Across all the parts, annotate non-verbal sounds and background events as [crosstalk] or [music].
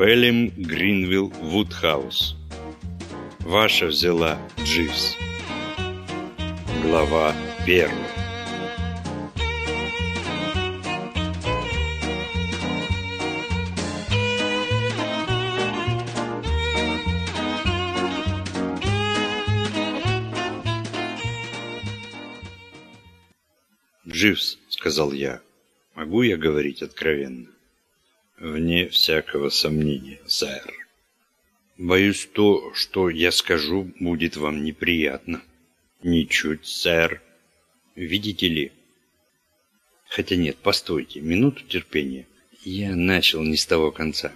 Пелем Гринвилл Вудхаус. Ваша взяла Дживс. Глава первая. «Дживс», — сказал я, — «могу я говорить откровенно?» «Вне всякого сомнения, сэр». «Боюсь, то, что я скажу, будет вам неприятно». «Ничуть, сэр». «Видите ли?» «Хотя нет, постойте, минуту терпения. Я начал не с того конца.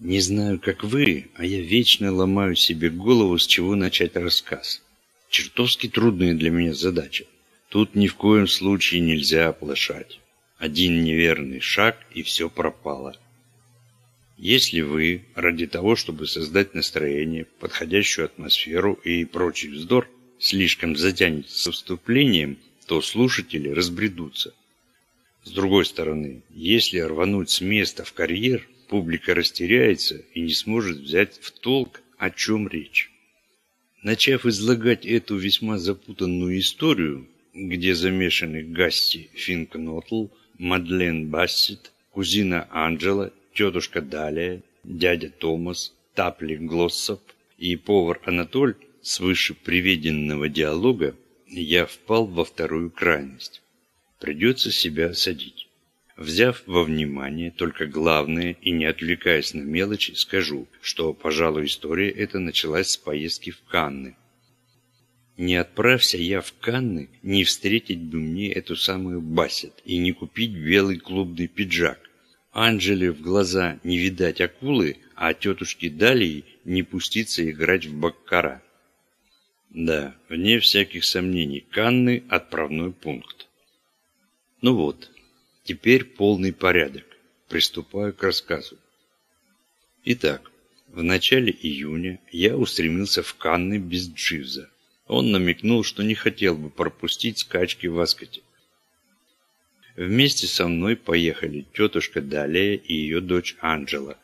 Не знаю, как вы, а я вечно ломаю себе голову, с чего начать рассказ. Чертовски трудная для меня задача. Тут ни в коем случае нельзя оплошать. Один неверный шаг, и все пропало. Если вы, ради того, чтобы создать настроение, подходящую атмосферу и прочий вздор, слишком затянете со вступлением, то слушатели разбредутся. С другой стороны, если рвануть с места в карьер, публика растеряется и не сможет взять в толк, о чем речь. Начав излагать эту весьма запутанную историю, где замешаны Гасти Финкнотл, Мадлен Бассет, кузина Анджела, тетушка Далия, дядя Томас, Тапли Глоссоп и повар Анатоль с выше приведенного диалога, я впал во вторую крайность. Придется себя садить. Взяв во внимание только главное и не отвлекаясь на мелочи, скажу, что, пожалуй, история эта началась с поездки в Канны, не отправься я в Канны, не встретить бы мне эту самую Бассет и не купить белый клубный пиджак. Анжеле в глаза не видать акулы, а тетушке Далии не пуститься играть в баккара. Да, вне всяких сомнений, Канны – отправной пункт. Ну вот, теперь полный порядок. Приступаю к рассказу. Итак, в начале июня я устремился в Канны без Дживза. Он намекнул, что не хотел бы пропустить скачки в Аскоте. Вместе со мной поехали тетушка Далия и ее дочь Анджела.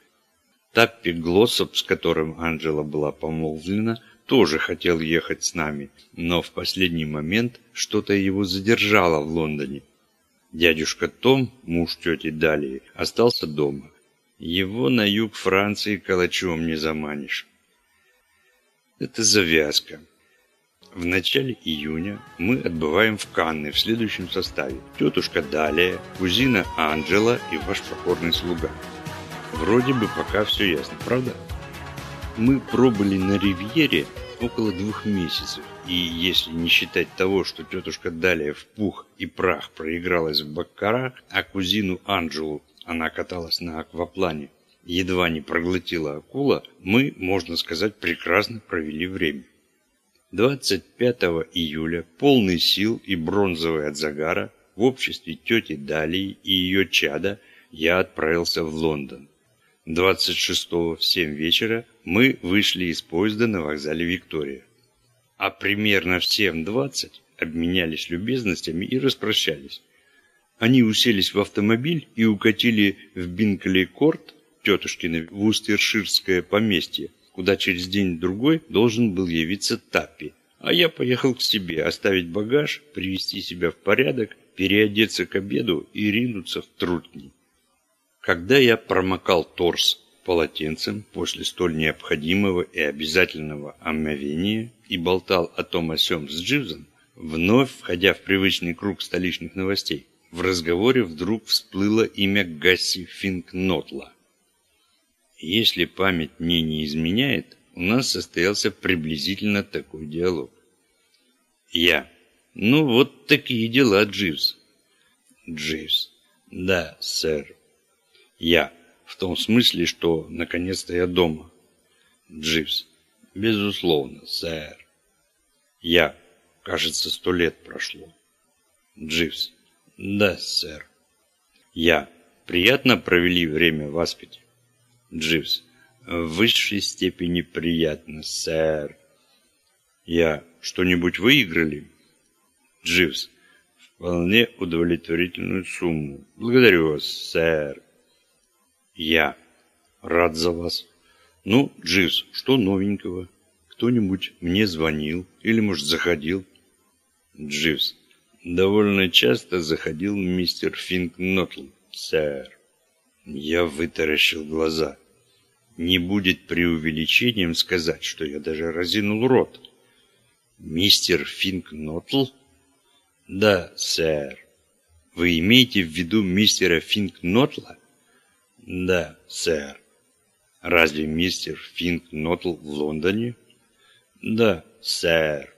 Таппи Глоссоп, с которым Анджела была помолвлена, тоже хотел ехать с нами, но в последний момент что-то его задержало в Лондоне. Дядюшка Том, муж тети Далии, остался дома. Его на юг Франции калачом не заманишь. Это завязка. В начале июня мы отбываем в Канны в следующем составе. Тетушка Далия, кузина Анджела и ваш покорный слуга. Вроде бы пока все ясно, правда? Мы пробыли на Ривьере около двух месяцев. И если не считать того, что тетушка Далия в пух и прах проигралась в Баккара, а кузину Анджелу она каталась на акваплане, едва не проглотила акула, мы, можно сказать, прекрасно провели время. 25 июля, полный сил и бронзовый от загара, в обществе тети Далии и ее чада я отправился в Лондон. 26 в 7 вечера мы вышли из поезда на вокзале Виктория. А примерно в 7.20 обменялись любезностями и распрощались. Они уселись в автомобиль и укатили в Бинкли-Корт, тетушкино Вустерширское поместье, куда через день-другой должен был явиться Таппи. А я поехал к себе, оставить багаж, привести себя в порядок, переодеться к обеду и ринуться в трутни. Когда я промокал торс полотенцем после столь необходимого и обязательного омовения и болтал о том о сём с Дживзом, вновь входя в привычный круг столичных новостей, в разговоре вдруг всплыло имя Гасси Финкнотла. Если память мне не изменяет, у нас состоялся приблизительно такой диалог. Я. Ну, вот такие дела, Дживс. Дживс. Да, сэр. Я. В том смысле, что наконец-то я дома. Дживс. Безусловно, сэр. Я. Кажется, сто лет прошло. Дживс. Да, сэр. Я. Приятно провели время в Аспете. Дживс. В высшей степени приятно, сэр. Я. Что-нибудь выиграли? Дживс. Вполне удовлетворительную сумму. Благодарю вас, сэр. Я. Рад за вас. Ну, Дживс, что новенького? Кто-нибудь мне звонил или, может, заходил? Дживс. Довольно часто заходил мистер Финкнотл, сэр. Я вытаращил глаза. Не будет преувеличением сказать, что я даже разинул рот. Мистер Финкнотл? Да, сэр. Вы имеете в виду мистера Финкнотла? Да, сэр. Разве мистер Финкнотл в Лондоне? Да, сэр.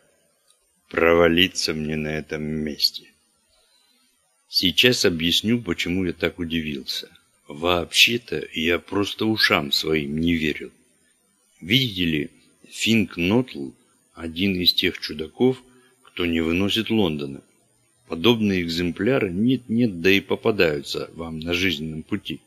Провалиться мне на этом месте. Сейчас объясню, почему я так удивился. Вообще-то я просто ушам своим не верил. Видите ли, Финк Нотл – один из тех чудаков, кто не выносит Лондона. Подобные экземпляры нет-нет, да и попадаются вам на жизненном пути.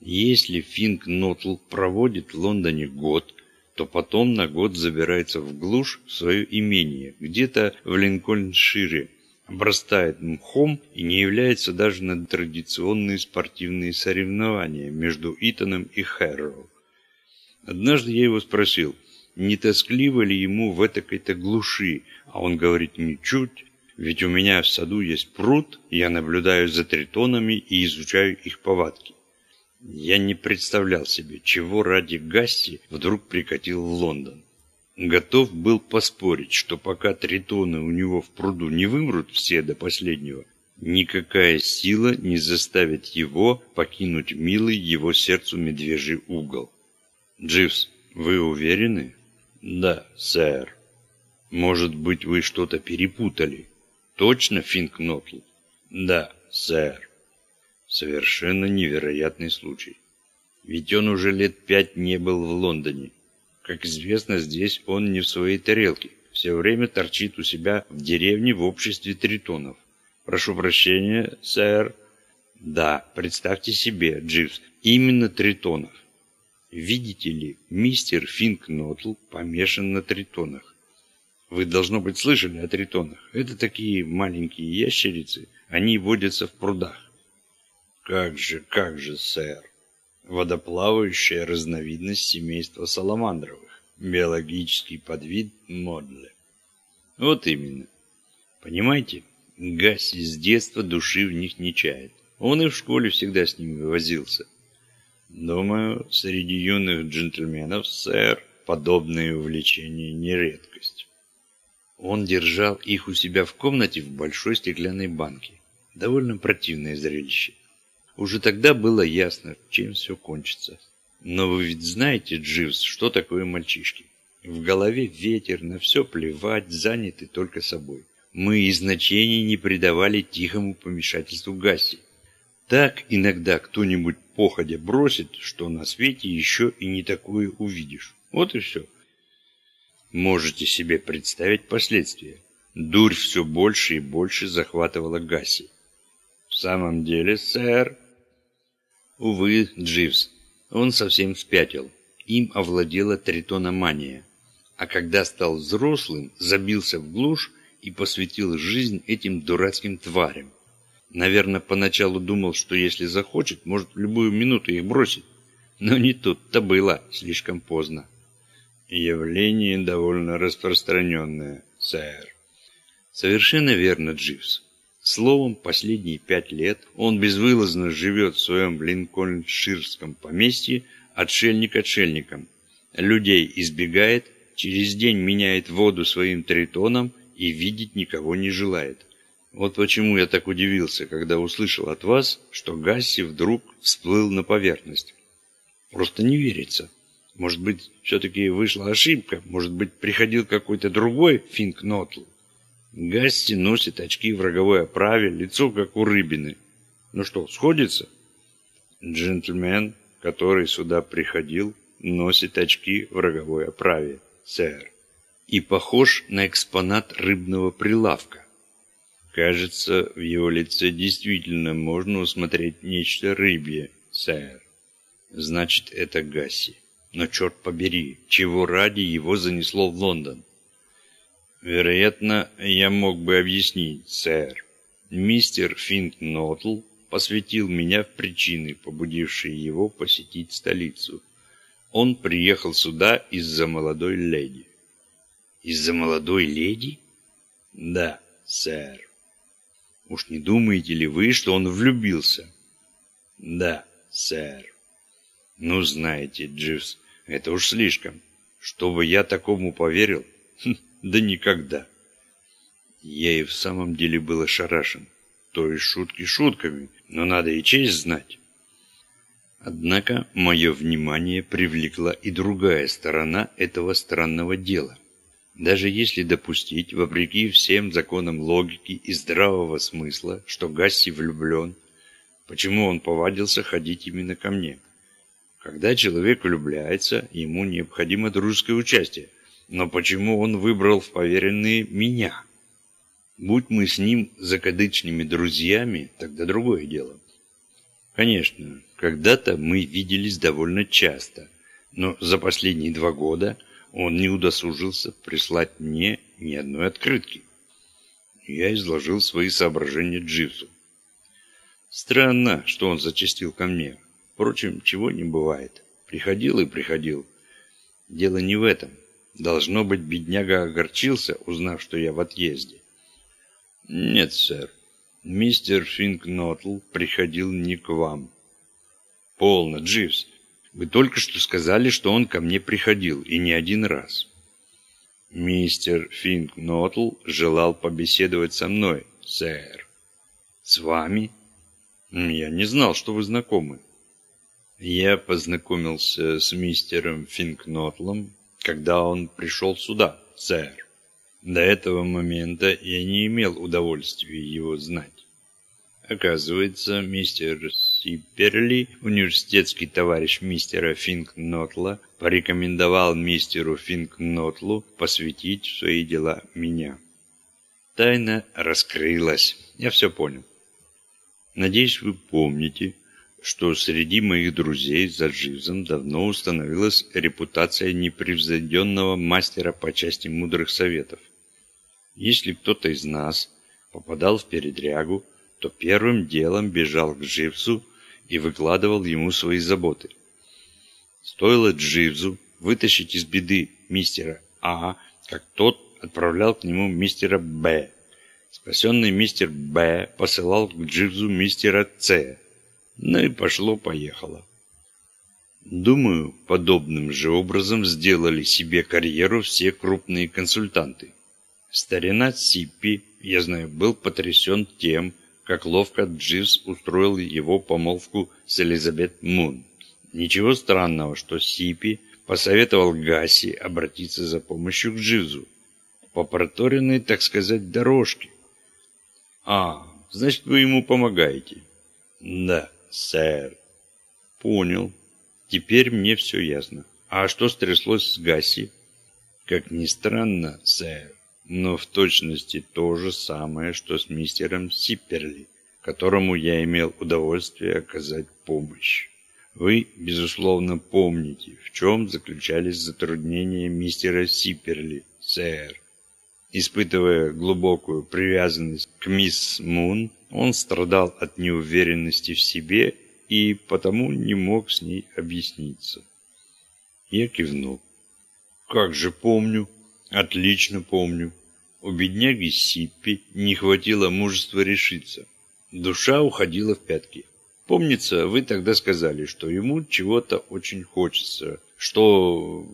Если Финк Нотл проводит в Лондоне год, то потом на год забирается в глушь в свое имение, где-то в Линкольншире, обрастает мхом и не является даже на традиционные спортивные соревнования между Итаном и Хэрроу. Однажды я его спросил, не тоскливо ли ему в этой-то глуши, а он говорит, ничуть, ведь у меня в саду есть пруд, я наблюдаю за тритонами и изучаю их повадки. Я не представлял себе, чего ради Гасси вдруг прикатил в Лондон. Готов был поспорить, что пока тритоны у него в пруду не вымрут все до последнего, никакая сила не заставит его покинуть милый его сердцу медвежий угол. Дживс, вы уверены? Да, сэр. Может быть, вы что-то перепутали? Точно, Финкнотл? Да, сэр. Совершенно невероятный случай. Ведь он уже лет пять не был в Лондоне. Как известно, здесь он не в своей тарелке. Все время торчит у себя в деревне в обществе тритонов. Прошу прощения, сэр. Да, представьте себе, Дживс, именно тритонов. Видите ли, мистер Финкнотл помешан на тритонах. Вы, должно быть, слышали о тритонах. Это такие маленькие ящерицы, они водятся в прудах. Как же, как же, сэр. Водоплавающая разновидность семейства саламандровых. Биологический подвид Модле. Вот именно. Понимаете, Гасси с детства души в них не чает. Он и в школе всегда с ними возился. Думаю, среди юных джентльменов, сэр, подобные увлечения не редкость. Он держал их у себя в комнате в большой стеклянной банке. Довольно противное зрелище. Уже тогда было ясно, чем все кончится. Но вы ведь знаете, Дживс, что такое мальчишки. В голове ветер, на все плевать, заняты только собой. Мы и значения не придавали тихому помешательству Гасси. Так иногда кто-нибудь походя бросит, что на свете еще и не такое увидишь. Вот и все. Можете себе представить последствия. Дурь все больше и больше захватывала Гасси. В самом деле, сэр, Увы, Дживс, он совсем спятил. Им овладела тритономания. А когда стал взрослым, забился в глушь и посвятил жизнь этим дурацким тварям. Наверное, поначалу думал, что если захочет, может в любую минуту их бросить. Но не тут-то было, слишком поздно. Явление довольно распространенное, сэр. Совершенно верно, Дживс. Словом, последние пять лет он безвылазно живет в своем линкольнширском поместье отшельник отшельником. Людей избегает, через день меняет воду своим тритоном и видеть никого не желает. Вот почему я так удивился, когда услышал от вас, что Гасси вдруг всплыл на поверхность. Просто не верится. Может быть, все-таки вышла ошибка, может быть, приходил какой-то другой Финкнотл. Гасти носит очки в роговой оправе, лицо как у рыбины. Ну что, сходится? Джентльмен, который сюда приходил, носит очки в роговой оправе, сэр. И похож на экспонат рыбного прилавка. Кажется, в его лице действительно можно усмотреть нечто рыбье, сэр. Значит, это Гасси. Но черт побери, чего ради его занесло в Лондон? Вероятно, я мог бы объяснить, сэр. Мистер Финкнотл посвятил меня в причины, побудившие его посетить столицу. Он приехал сюда из-за молодой леди. Из-за молодой леди? Да, сэр. Уж не думаете ли вы, что он влюбился? Да, сэр. Ну, знаете, Дживс, это уж слишком. Чтобы я такому поверил? Хм, [laughs] да никогда. Я и в самом деле был ошарашен. То есть шутки шутками, но надо и честь знать. Однако мое внимание привлекла и другая сторона этого странного дела. Даже если допустить, вопреки всем законам логики и здравого смысла, что Гасси влюблен, почему он повадился ходить именно ко мне? Когда человек влюбляется, ему необходимо дружеское участие. Но почему он выбрал в поверенные меня? Будь мы с ним закадычными друзьями, тогда другое дело. Конечно, когда-то мы виделись довольно часто, но за последние два года он не удосужился прислать мне ни одной открытки. Я изложил свои соображения Дживсу. Странно, что он зачастил ко мне. Впрочем, чего не бывает. Приходил и приходил. Дело не в этом. Должно быть, бедняга огорчился, узнав, что я в отъезде. Нет, сэр. Мистер Финкнотл приходил не к вам. Полно, Дживс. Вы только что сказали, что он ко мне приходил, и не один раз. Мистер Финкнотл желал побеседовать со мной, сэр. С вами? Я не знал, что вы знакомы. Я познакомился с мистером Финкнотлом, когда он пришел сюда, сэр. До этого момента я не имел удовольствия его знать. Оказывается, мистер Сиперли, университетский товарищ мистера Финкнотла, порекомендовал мистеру Финкнотлу посвятить в свои дела меня. Тайна раскрылась. Я все понял. Надеюсь, вы помните, что среди моих друзей за Дживзом давно установилась репутация непревзойденного мастера по части мудрых советов. Если кто-то из нас попадал в передрягу, то первым делом бежал к Дживзу и выкладывал ему свои заботы. Стоило Дживзу вытащить из беды мистера А, как тот отправлял к нему мистера Б. Спасенный мистер Б посылал к Дживзу мистера С. Ну и пошло-поехало. Думаю, подобным же образом сделали себе карьеру все крупные консультанты. Старина Сиппи, я знаю, был потрясен тем, как ловко Дживс устроил его помолвку с Элизабет Мун. Ничего странного, что Сиппи посоветовал Гаси обратиться за помощью к Дживзу. По проторенной, так сказать, дорожке. А, значит, вы ему помогаете? Да сэр. Понял. Теперь мне все ясно. А что стряслось с Гаси? Как ни странно, сэр, но в точности то же самое, что с мистером Сипперли, которому я имел удовольствие оказать помощь. Вы, безусловно, помните, в чем заключались затруднения мистера Сипперли, сэр. Испытывая глубокую привязанность к мисс Мун, он страдал от неуверенности в себе и потому не мог с ней объясниться. Я кивнул. «Как же помню, отлично помню. У бедняги Сиппи не хватило мужества решиться. Душа уходила в пятки. Помнится, вы тогда сказали, что ему чего-то очень хочется, что...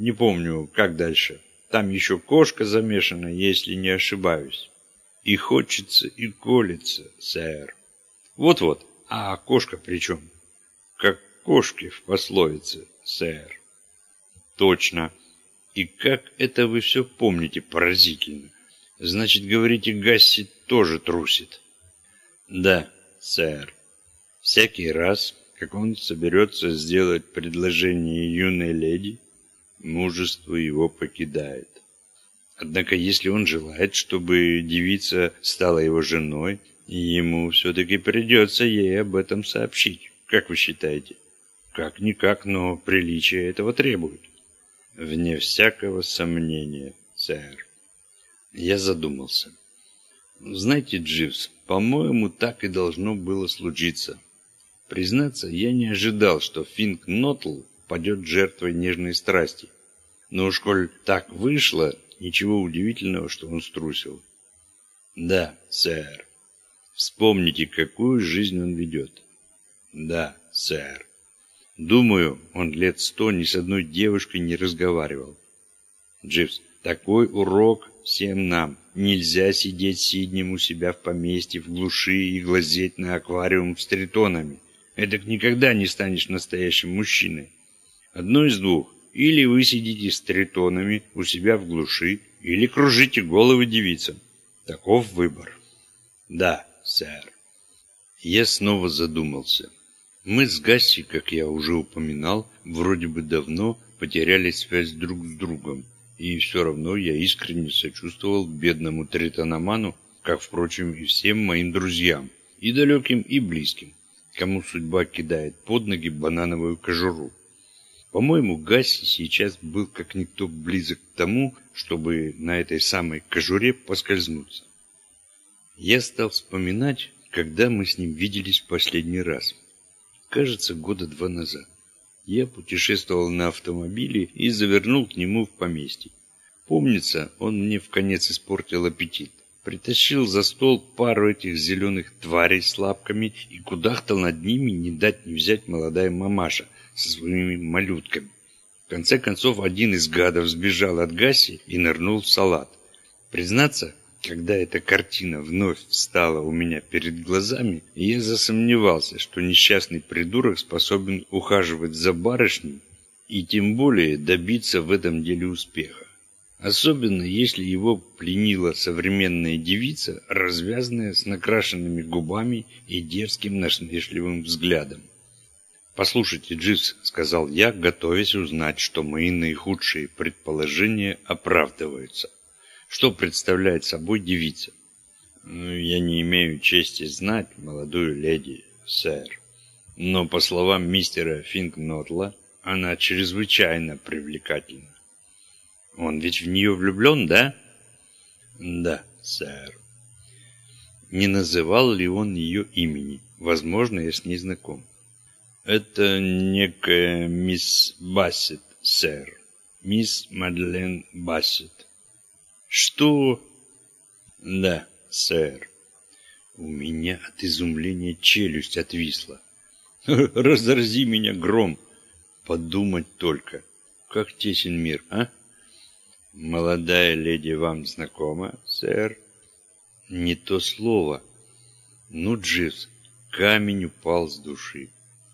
не помню, как дальше». Там еще кошка замешана, если не ошибаюсь. И хочется, и колется, сэр. Вот-вот, а кошка при чем? Как кошки в пословице, сэр. Точно. И как это вы все помните поразительно. Значит, говорите, Гасси тоже трусит. Да, сэр. Всякий раз, как он соберется сделать предложение юной леди, мужество его покидает. Однако, если он желает, чтобы девица стала его женой, ему все-таки придется ей об этом сообщить. Как вы считаете? Как-никак, но приличие этого требует. Вне всякого сомнения, сэр. Я задумался. Знаете, Дживс, по-моему, так и должно было случиться. Признаться, я не ожидал, что Финк Нотл падет жертвой нежной страсти. Но уж коль так вышло, ничего удивительного, что он струсил. Да, сэр. Вспомните, какую жизнь он ведет. Да, сэр. Думаю, он лет сто ни с одной девушкой не разговаривал. Дживс, такой урок всем нам. Нельзя сидеть сиднем у себя в поместье в глуши и глазеть на аквариум с тритонами. Эдак никогда не станешь настоящим мужчиной. Одно из двух. Или вы сидите с тритонами у себя в глуши, или кружите головы девицам. Таков выбор. Да, сэр. Я снова задумался. Мы с Гасси, как я уже упоминал, вроде бы давно потеряли связь друг с другом. И все равно я искренне сочувствовал бедному тритономану, как, впрочем, и всем моим друзьям, и далеким, и близким, кому судьба кидает под ноги банановую кожуру. По-моему, Гасси сейчас был как никто близок к тому, чтобы на этой самой кожуре поскользнуться. Я стал вспоминать, когда мы с ним виделись в последний раз. Кажется, года два назад. Я путешествовал на автомобиле и завернул к нему в поместье. Помнится, он мне в конец испортил аппетит. Притащил за стол пару этих зеленых тварей с лапками и кудахтал над ними не дать не взять молодая мамаша со своими малютками. В конце концов, один из гадов сбежал от Гаси и нырнул в салат. Признаться, когда эта картина вновь встала у меня перед глазами, я засомневался, что несчастный придурок способен ухаживать за барышней и тем более добиться в этом деле успеха. Особенно, если его пленила современная девица, развязанная с накрашенными губами и дерзким насмешливым взглядом. «Послушайте, Дживс», — сказал я, готовясь узнать, что мои наихудшие предположения оправдываются. Что представляет собой девица? Ну, я не имею чести знать молодую леди, сэр. Но, по словам мистера Финкнотла, она чрезвычайно привлекательна. Он ведь в нее влюблен, да? Да, сэр. Не называл ли он ее имени? Возможно, я с ней знаком. Это некая мисс Бассет, сэр. Мисс Мадлен Бассет. «Что?» «Да, сэр». У меня от изумления челюсть отвисла. [laughs] «Разорзи меня гром!» Подумать только, как тесен мир, а? Молодая леди вам знакома, сэр? Не то слово. Ну, Дживс, камень упал с души.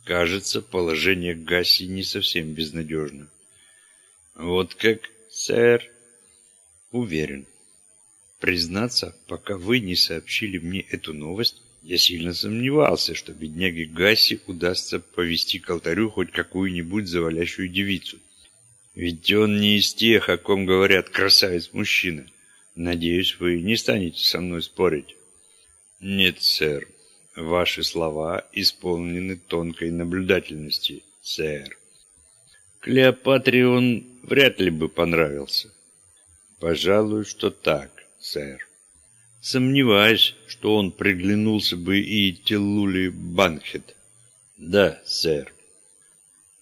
Кажется, положение Гасси не совсем безнадежно. Вот как, сэр? Уверен. Признаться, пока вы не сообщили мне эту новость, я сильно сомневался, что бедняге Гасси удастся повести к алтарю хоть какую-нибудь завалящую девицу. Ведь он не из тех, о ком говорят красавец-мужчина. Надеюсь, вы не станете со мной спорить. Нет, сэр. Ваши слова исполнены тонкой наблюдательности, сэр. Клеопатре он вряд ли бы понравился. Пожалуй, что так, сэр. Сомневаюсь, что он приглянулся бы и Теллули Банхет. Да, сэр.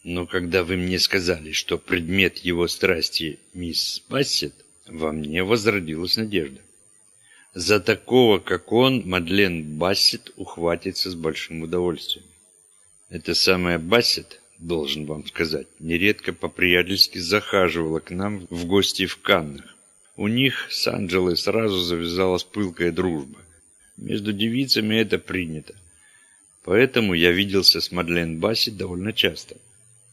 Но когда вы мне сказали, что предмет его страсти мисс Бассет, во мне возродилась надежда. За такого, как он, Мадлен Бассет ухватится с большим удовольствием. Это самая Бассет, должен вам сказать, нередко по-приятельски захаживала к нам в гости в Каннах. У них с Анджелой сразу завязалась пылкая дружба. Между девицами это принято. Поэтому я виделся с Мадлен Басси довольно часто.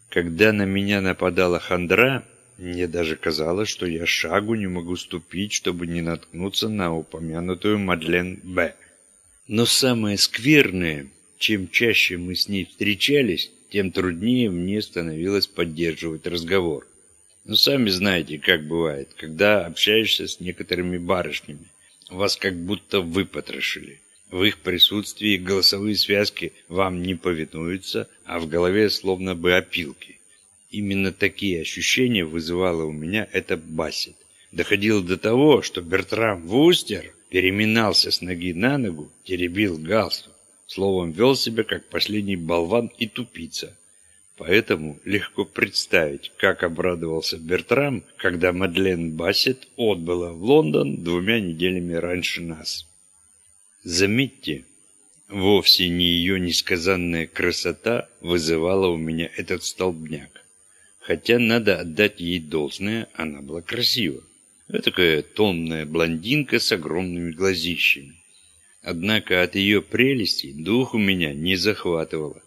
Когда на меня нападала хандра, мне даже казалось, что я шагу не могу ступить, чтобы не наткнуться на упомянутую Мадлен Б. Но самое скверное, чем чаще мы с ней встречались, тем труднее мне становилось поддерживать разговор. Ну, сами знаете, как бывает, когда общаешься с некоторыми барышнями. Вас как будто выпотрошили. В их присутствии голосовые связки вам не повинуются, а в голове словно бы опилки. Именно такие ощущения вызывала у меня эта басит. Доходило до того, что Бертрам Вустер, переминался с ноги на ногу, теребил галстук. Словом, вел себя как последний болван и тупица. Поэтому легко представить, как обрадовался Бертрам, когда Мадлен Бассет отбыла в Лондон двумя неделями раньше нас. Заметьте, вовсе не ее несказанная красота вызывала у меня этот столбняк. Хотя надо отдать ей должное, она была красива. Такая томная блондинка с огромными глазищами. Однако от ее прелести дух у меня не захватывало.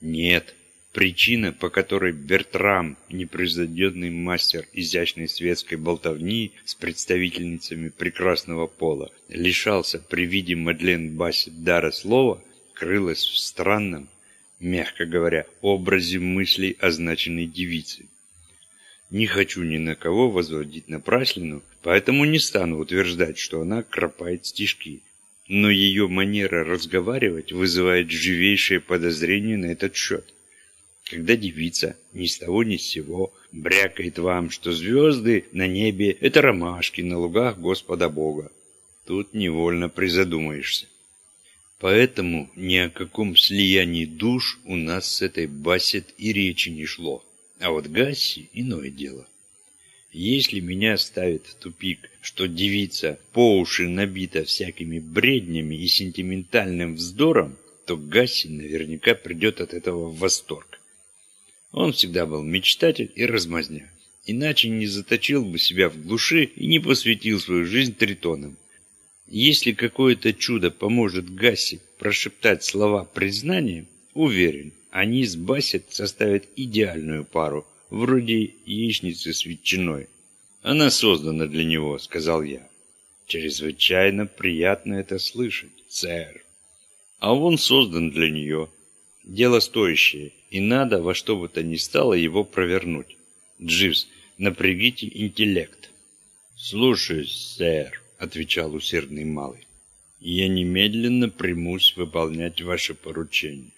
Нет, Причина, по которой Бертрам, непревзойденный мастер изящной светской болтовни с представительницами прекрасного пола, лишался при виде Мадлен Бассет дара слова, крылась в странном, мягко говоря, образе мыслей означенной девицы. Не хочу ни на кого возводить напраслину, поэтому не стану утверждать, что она кропает стишки. Но ее манера разговаривать вызывает живейшее подозрение на этот счет когда девица ни с того ни с сего брякает вам, что звезды на небе — это ромашки на лугах Господа Бога. Тут невольно призадумаешься. Поэтому ни о каком слиянии душ у нас с этой Бассет и речи не шло. А вот Гасси — иное дело. Если меня ставит в тупик, что девица по уши набита всякими бреднями и сентиментальным вздором, то Гасси наверняка придет от этого в восторг. Он всегда был мечтатель и размазня. Иначе не заточил бы себя в глуши и не посвятил свою жизнь тритонам. Если какое-то чудо поможет Гасси прошептать слова признания, уверен, они с Бассет составят идеальную пару, вроде яичницы с ветчиной. Она создана для него, сказал я. Чрезвычайно приятно это слышать, сэр. А он создан для нее. Дело стоящее, и надо во что бы то ни стало его провернуть. Дживс, напрягите интеллект. «Слушаюсь, сэр», — отвечал усердный малый. «Я немедленно примусь выполнять ваше поручение.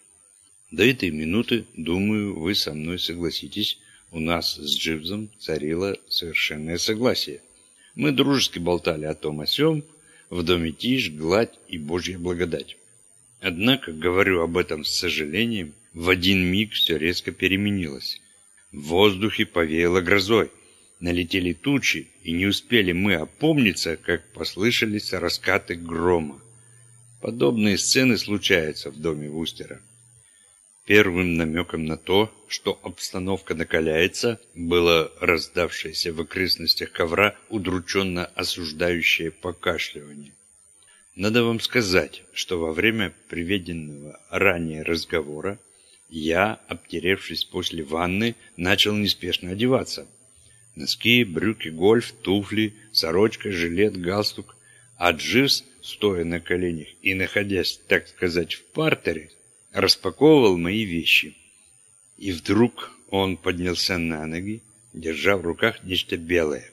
До этой минуты, думаю, вы со мной согласитесь, у нас с Дживсом царило совершенное согласие. Мы дружески болтали о том о сём, в доме тишь, гладь и божья благодать. Однако, говорю об этом с сожалением, в один миг все резко переменилось. В воздухе повеяло грозой. Налетели тучи, и не успели мы опомниться, как послышались раскаты грома. Подобные сцены случаются в доме Вустера. Первым намеком на то, что обстановка накаляется, было раздавшееся в окрестностях ковра удрученно осуждающее покашливание. Надо вам сказать, что во время приведенного ранее разговора я, обтеревшись после ванны, начал неспешно одеваться. Носки, брюки, гольф, туфли, сорочка, жилет, галстук. А Дживс, стоя на коленях и находясь, так сказать, в партере, распаковывал мои вещи. И вдруг он поднялся на ноги, держа в руках нечто белое.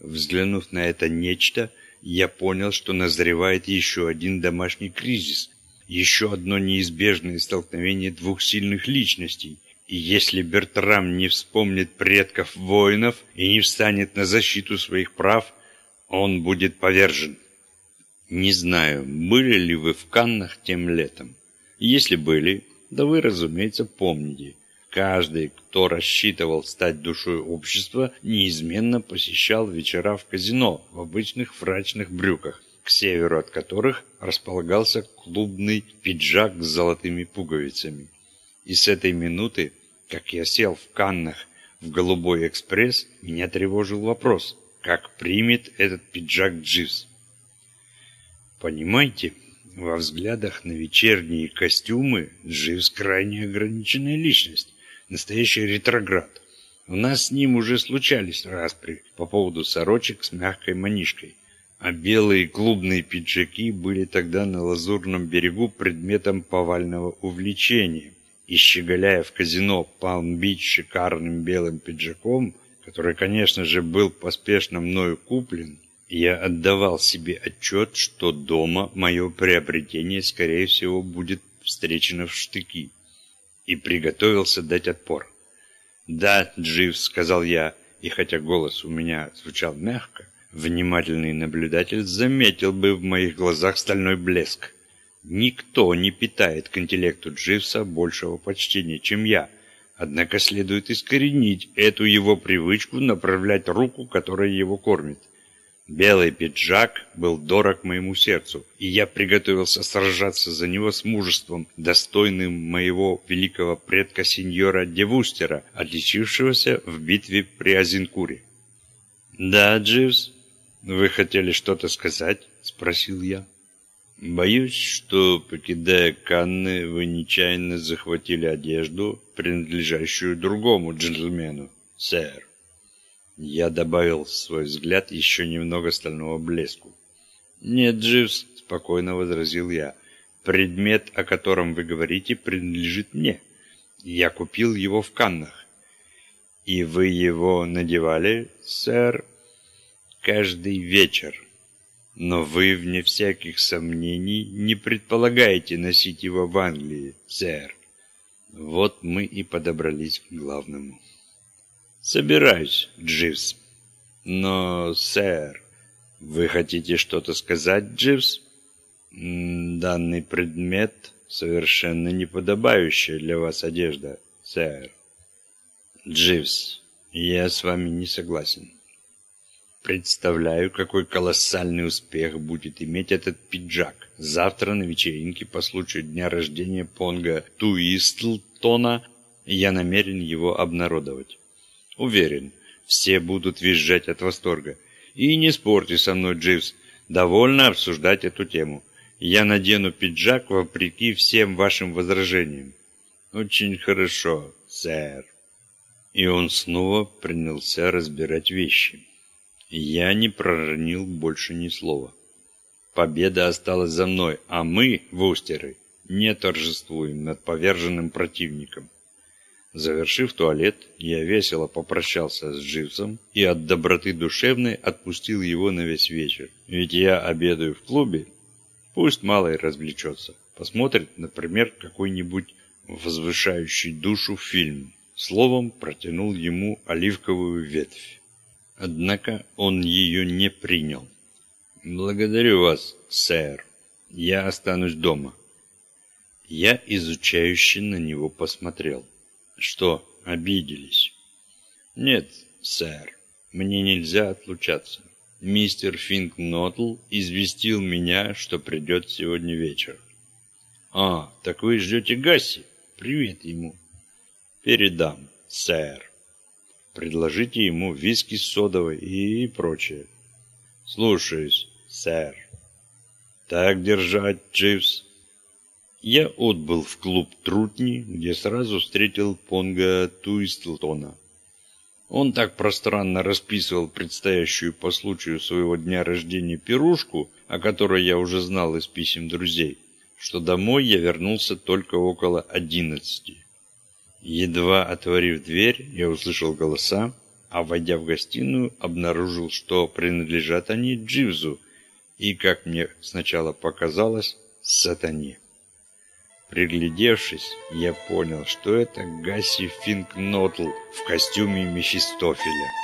Взглянув на это нечто, я понял, что назревает еще один домашний кризис, еще одно неизбежное столкновение двух сильных личностей. И если Бертрам не вспомнит предков воинов и не встанет на защиту своих прав, он будет повержен. Не знаю, были ли вы в Каннах тем летом. Если были, да вы, разумеется, помните. Каждый, кто рассчитывал стать душой общества, неизменно посещал вечера в казино в обычных фрачных брюках к северу от которых располагался клубный пиджак с золотыми пуговицами. И с этой минуты, как я сел в Каннах в «Голубой экспресс», меня тревожил вопрос, как примет этот пиджак Дживс. Понимаете, во взглядах на вечерние костюмы Дживс крайне ограниченная личность, настоящий ретроград. У нас с ним уже случались распри по поводу сорочек с мягкой манишкой а белые клубные пиджаки были тогда на Лазурном берегу предметом повального увлечения. И щеголяя в казино Палм-Бич шикарным белым пиджаком, который, конечно же, был поспешно мною куплен, я отдавал себе отчет, что дома мое приобретение, скорее всего, будет встречено в штыки, и приготовился дать отпор. «Да, Дживс», — сказал я, и хотя голос у меня звучал мягко, Внимательный наблюдатель заметил бы в моих глазах стальной блеск. Никто не питает к интеллекту Дживса большего почтения, чем я. Однако следует искоренить эту его привычку направлять руку, которая его кормит. Белый пиджак был дорог моему сердцу, и я приготовился сражаться за него с мужеством, достойным моего великого предка сеньора Девустера, отличившегося в битве при Азинкуре. «Да, Дживс, «Вы хотели что-то сказать?» – спросил я. «Боюсь, что, покидая Канны, вы нечаянно захватили одежду, принадлежащую другому джентльмену, сэр». Я добавил в свой взгляд еще немного стального блеску. «Нет, Дживс», – спокойно возразил я, – «предмет, о котором вы говорите, принадлежит мне. Я купил его в Каннах». «И вы его надевали, сэр?» каждый вечер. Но вы, вне всяких сомнений, не предполагаете носить его в Англии, сэр. Вот мы и подобрались к главному. Собираюсь, Дживс. Но, сэр, вы хотите что-то сказать, Дживс? Данный предмет совершенно неподобающая для вас одежда, сэр. Дживс, я с вами не согласен. Представляю, какой колоссальный успех будет иметь этот пиджак. Завтра на вечеринке по случаю дня рождения Понга Туистлтона я намерен его обнародовать. Уверен, все будут визжать от восторга. И не спорьте со мной, Дживс, довольно обсуждать эту тему. Я надену пиджак вопреки всем вашим возражениям. Очень хорошо, сэр. И он снова принялся разбирать вещи. Я не проронил больше ни слова. Победа осталась за мной, а мы, вустеры, не торжествуем над поверженным противником. Завершив туалет, я весело попрощался с Дживсом и от доброты душевной отпустил его на весь вечер. Ведь я обедаю в клубе, пусть малый развлечется. Посмотрит, например, какой-нибудь возвышающий душу фильм. Словом, протянул ему оливковую ветвь. Однако он ее не принял. «Благодарю вас, сэр. Я останусь дома». Я изучающе на него посмотрел. «Что, обиделись?» «Нет, сэр, мне нельзя отлучаться. Мистер Финкнотл известил меня, что придет сегодня вечер». «А, так вы ждете Гасси? Привет ему». «Передам, сэр». Предложите ему виски с содовой и прочее. Слушаюсь, сэр. Так держать, Дживс. Я отбыл в клуб Трутни, где сразу встретил Понга Туистлтона. Он так пространно расписывал предстоящую по случаю своего дня рождения пирушку, о которой я уже знал из писем друзей, что домой я вернулся только около одиннадцати. Едва отворив дверь, я услышал голоса, а войдя в гостиную, обнаружил, что принадлежат они Дживзу и, как мне сначала показалось, сатане. Приглядевшись, я понял, что это Гасси Финкнотл в костюме Мефистофеля.